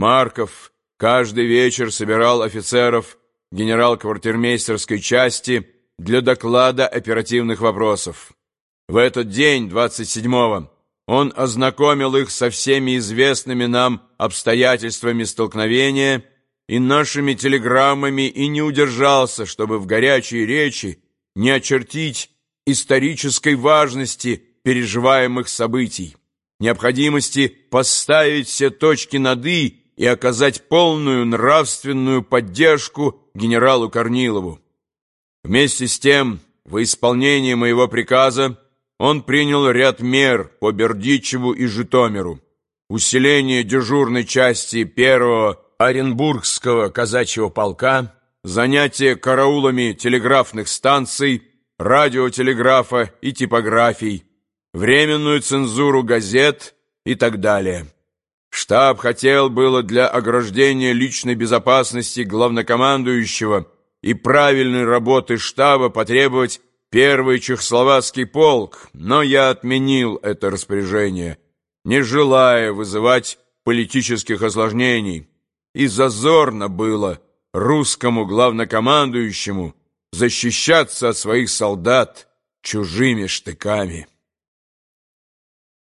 Марков каждый вечер собирал офицеров генерал-квартирмейстерской части для доклада оперативных вопросов. В этот день, 27-го, он ознакомил их со всеми известными нам обстоятельствами столкновения и нашими телеграммами и не удержался, чтобы в горячей речи не очертить исторической важности переживаемых событий, необходимости поставить все точки над «и» и оказать полную нравственную поддержку генералу Корнилову. Вместе с тем, во исполнение моего приказа, он принял ряд мер по Бердичеву и Житомиру. Усиление дежурной части первого Оренбургского казачьего полка, занятие караулами телеграфных станций, радиотелеграфа и типографий, временную цензуру газет и так далее. Штаб хотел было для ограждения личной безопасности главнокомандующего и правильной работы штаба потребовать первый чехословацкий полк, но я отменил это распоряжение, не желая вызывать политических осложнений, и зазорно было русскому главнокомандующему защищаться от своих солдат чужими штыками.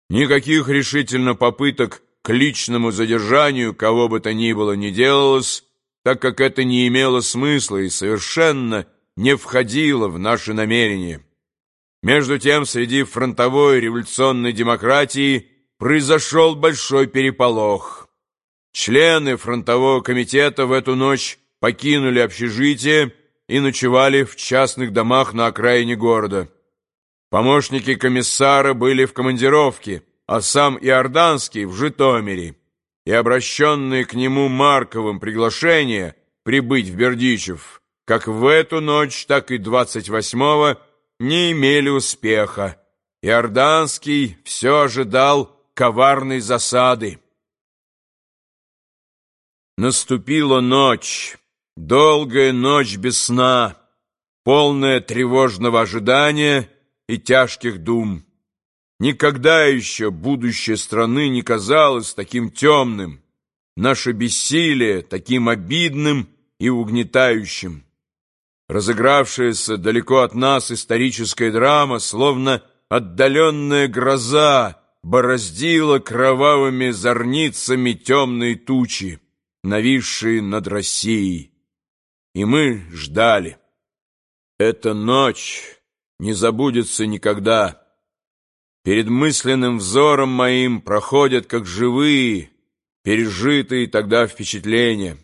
Никаких решительно попыток к личному задержанию кого бы то ни было не делалось, так как это не имело смысла и совершенно не входило в наши намерения. Между тем, среди фронтовой революционной демократии произошел большой переполох. Члены фронтового комитета в эту ночь покинули общежитие и ночевали в частных домах на окраине города. Помощники комиссара были в командировке, а сам Иорданский в Житомире, и обращенные к нему Марковым приглашения прибыть в Бердичев, как в эту ночь, так и 28-го, не имели успеха. Иорданский все ожидал коварной засады. Наступила ночь, долгая ночь без сна, полная тревожного ожидания и тяжких дум. Никогда еще будущее страны не казалось таким темным, наше бессилие таким обидным и угнетающим. Разыгравшаяся далеко от нас историческая драма, словно отдаленная гроза, бороздила кровавыми зорницами темные тучи, нависшие над Россией. И мы ждали. Эта ночь не забудется никогда. Перед мысленным взором моим проходят как живые, пережитые тогда впечатления,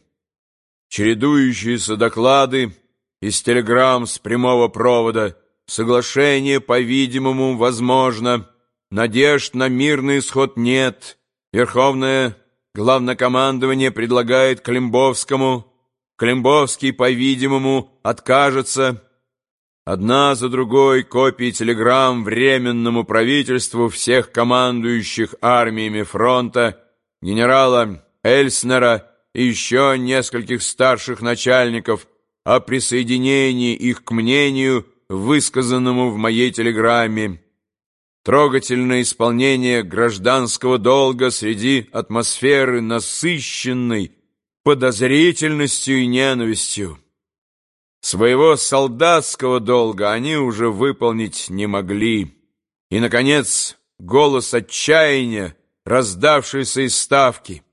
чередующиеся доклады из телеграмм с прямого провода, соглашение, по-видимому, возможно, надежд на мирный исход нет, Верховное Главнокомандование предлагает Климбовскому, Климбовский, по-видимому, откажется, Одна за другой копии телеграмм Временному правительству всех командующих армиями фронта, генерала Эльснера и еще нескольких старших начальников о присоединении их к мнению, высказанному в моей телеграмме. Трогательное исполнение гражданского долга среди атмосферы насыщенной подозрительностью и ненавистью. Своего солдатского долга они уже выполнить не могли. И, наконец, голос отчаяния, раздавшийся из ставки.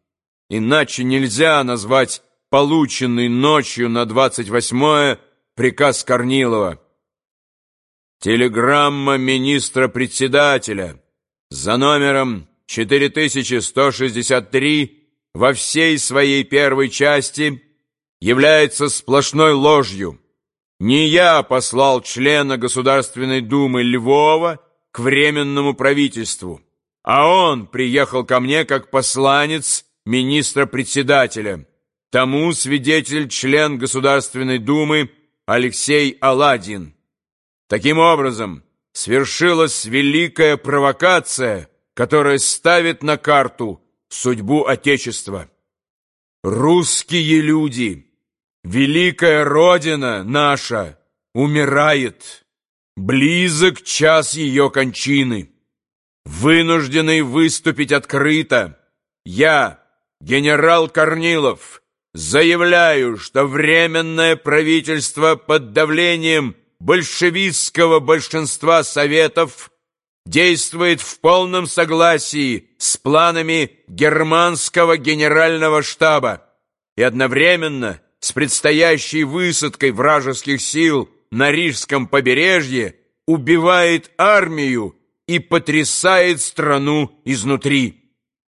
Иначе нельзя назвать полученный ночью на 28-е приказ Корнилова. Телеграмма министра-председателя за номером 4163 во всей своей первой части является сплошной ложью. Не я послал члена Государственной Думы Львова к Временному правительству, а он приехал ко мне как посланец министра-председателя. Тому свидетель член Государственной Думы Алексей Аладин. Таким образом, свершилась великая провокация, которая ставит на карту судьбу Отечества. Русские люди, великая Родина наша, умирает. Близок час ее кончины. Вынужденный выступить открыто, я, генерал Корнилов, заявляю, что Временное правительство под давлением большевистского большинства советов действует в полном согласии с планами германского генерального штаба и одновременно с предстоящей высадкой вражеских сил на Рижском побережье убивает армию и потрясает страну изнутри.